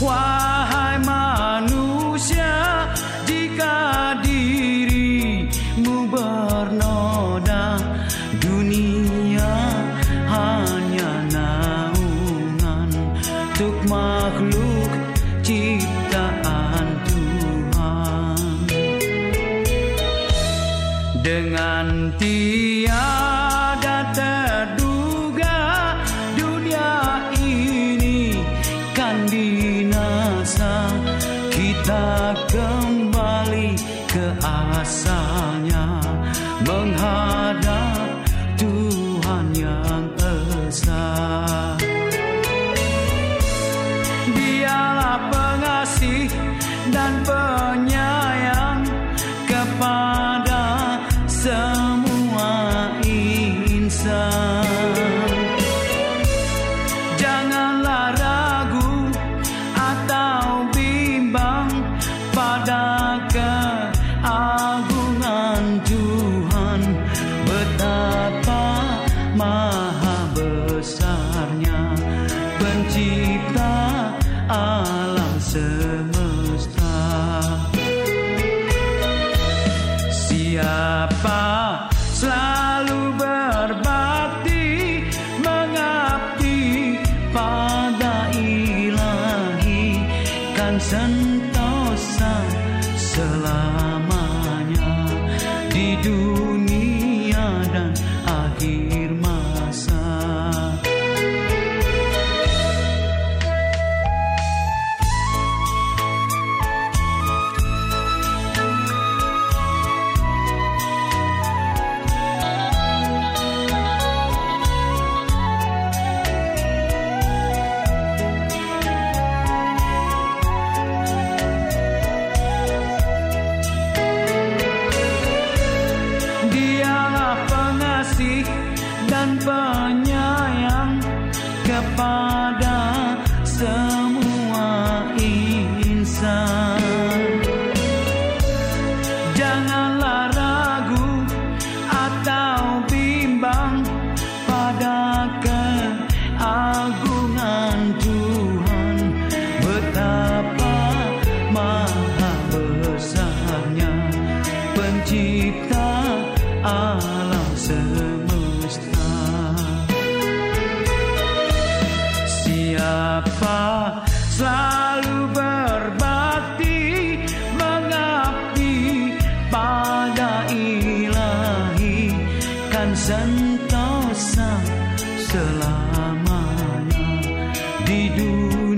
wahai manusia jika dirimu bernoda dunia hanya naungan untuk makhluk ciptaan Tuhan. Dengan tiada binasa kita kembali ke asalnya menghadap Tuhan yang esa. Dialah pengasih dan penyayang kepada pada keagungan Tuhan? Betapa maha besarnya pencipta alam semesta. Siapa selalu berbakti mengabdi pada ilahi kan sentosa dunia dan akhir masa. Pengasih dan penyayang kepada semua insan. Janganlah ragu atau bimbang pada keagungan Tuhan betapa maha besarnya pencipta alam semesta sentosa selamanya di dunia